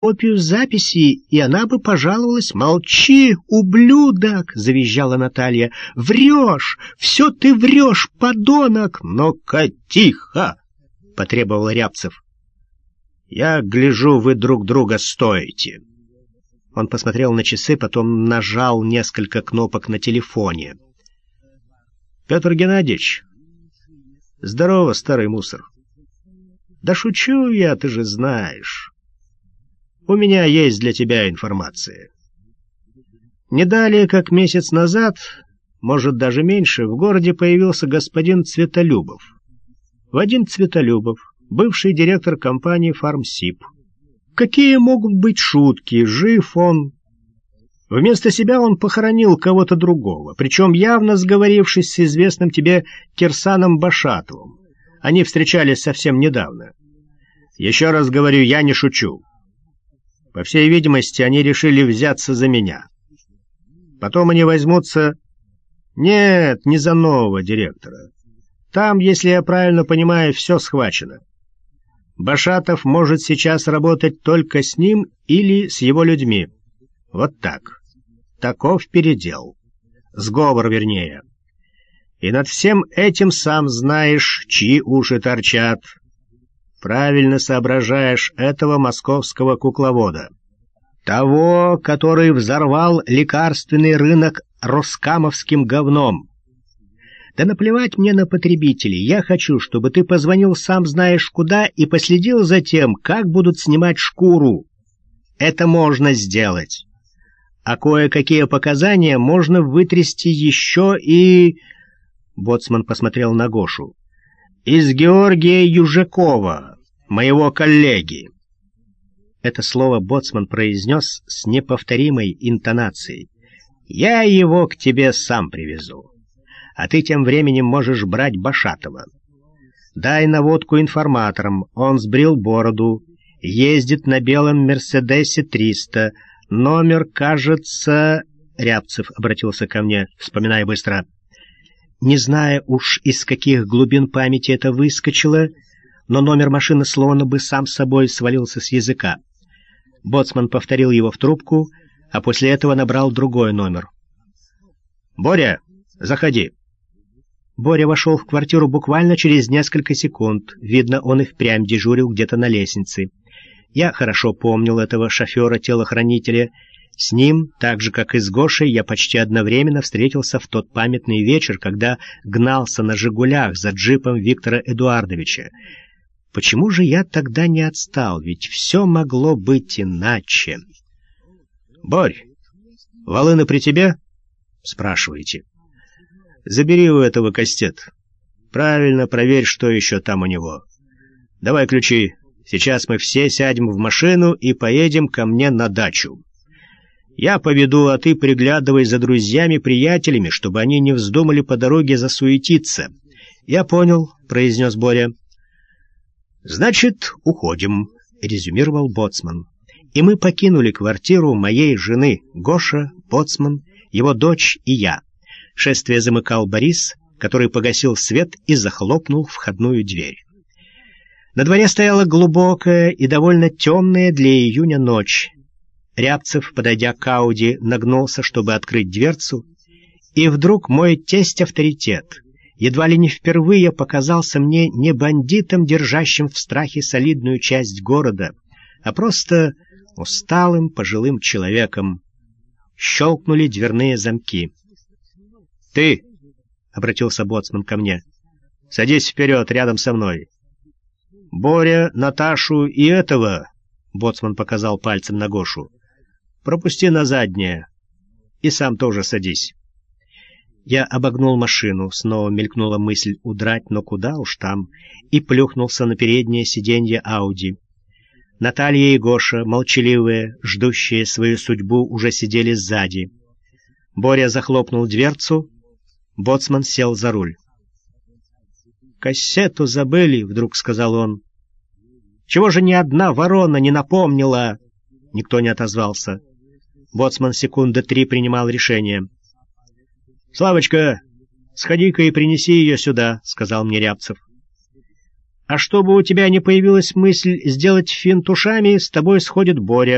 копию записи, и она бы пожаловалась. «Молчи, ублюдок!» — завизжала Наталья. «Врешь! Все ты врешь, подонок!» «Ну-ка, тихо!» — потребовал Рябцев. «Я гляжу, вы друг друга стоите». Он посмотрел на часы, потом нажал несколько кнопок на телефоне. «Петр Геннадьевич, здорово, старый мусор». «Да шучу я, ты же знаешь». У меня есть для тебя информация. Не далее, как месяц назад, может, даже меньше, в городе появился господин Цветолюбов. Вадим Цветолюбов, бывший директор компании «Фармсип». Какие могут быть шутки, жив он... Вместо себя он похоронил кого-то другого, причем явно сговорившись с известным тебе Кирсаном Башатовым. Они встречались совсем недавно. Еще раз говорю, я не шучу. По всей видимости, они решили взяться за меня. Потом они возьмутся... Нет, не за нового директора. Там, если я правильно понимаю, все схвачено. Башатов может сейчас работать только с ним или с его людьми. Вот так. Таков передел. Сговор, вернее. И над всем этим сам знаешь, чьи уши торчат, правильно соображаешь этого московского кукловода. Того, который взорвал лекарственный рынок роскамовским говном. Да наплевать мне на потребителей. Я хочу, чтобы ты позвонил сам знаешь куда и последил за тем, как будут снимать шкуру. Это можно сделать. А кое-какие показания можно вытрясти еще и... Боцман посмотрел на Гошу из Георгия Южакова, моего коллеги». Это слово Боцман произнес с неповторимой интонацией. «Я его к тебе сам привезу, а ты тем временем можешь брать Башатова. Дай наводку информаторам, он сбрил бороду, ездит на белом Мерседесе 300, номер, кажется...» Рябцев обратился ко мне, вспоминая быстро — не зная уж из каких глубин памяти это выскочило, но номер машины словно бы сам собой свалился с языка. Боцман повторил его в трубку, а после этого набрал другой номер. «Боря, заходи!» Боря вошел в квартиру буквально через несколько секунд. Видно, он и впрямь дежурил где-то на лестнице. Я хорошо помнил этого шофера-телохранителя, с ним, так же, как и с Гошей, я почти одновременно встретился в тот памятный вечер, когда гнался на «Жигулях» за джипом Виктора Эдуардовича. Почему же я тогда не отстал? Ведь все могло быть иначе. «Борь, волыны при тебе?» — спрашиваете. «Забери у этого кастет. Правильно проверь, что еще там у него. Давай ключи. Сейчас мы все сядем в машину и поедем ко мне на дачу». Я поведу, а ты приглядывай за друзьями-приятелями, чтобы они не вздумали по дороге засуетиться. Я понял, — произнес Боря. Значит, уходим, — резюмировал Боцман. И мы покинули квартиру моей жены Гоша, Боцман, его дочь и я. Шествие замыкал Борис, который погасил свет и захлопнул входную дверь. На дворе стояла глубокая и довольно темная для июня ночь. Рябцев, подойдя к Ауди, нагнулся, чтобы открыть дверцу, и вдруг мой тесть-авторитет едва ли не впервые показался мне не бандитом, держащим в страхе солидную часть города, а просто усталым пожилым человеком. Щелкнули дверные замки. «Ты!» — обратился Боцман ко мне. «Садись вперед, рядом со мной». «Боря, Наташу и этого!» — Боцман показал пальцем на Гошу. Пропусти на заднее. И сам тоже садись. Я обогнул машину, снова мелькнула мысль удрать, но куда уж там, и плюхнулся на переднее сиденье Ауди. Наталья и Гоша, молчаливые, ждущие свою судьбу, уже сидели сзади. Боря захлопнул дверцу, боцман сел за руль. «Кассету забыли», — вдруг сказал он. «Чего же ни одна ворона не напомнила?» Никто не отозвался. Боцман секунды три принимал решение. «Славочка, сходи-ка и принеси ее сюда», — сказал мне Рябцев. А чтобы у тебя не появилась мысль сделать финт ушами, с тобой сходит Боря.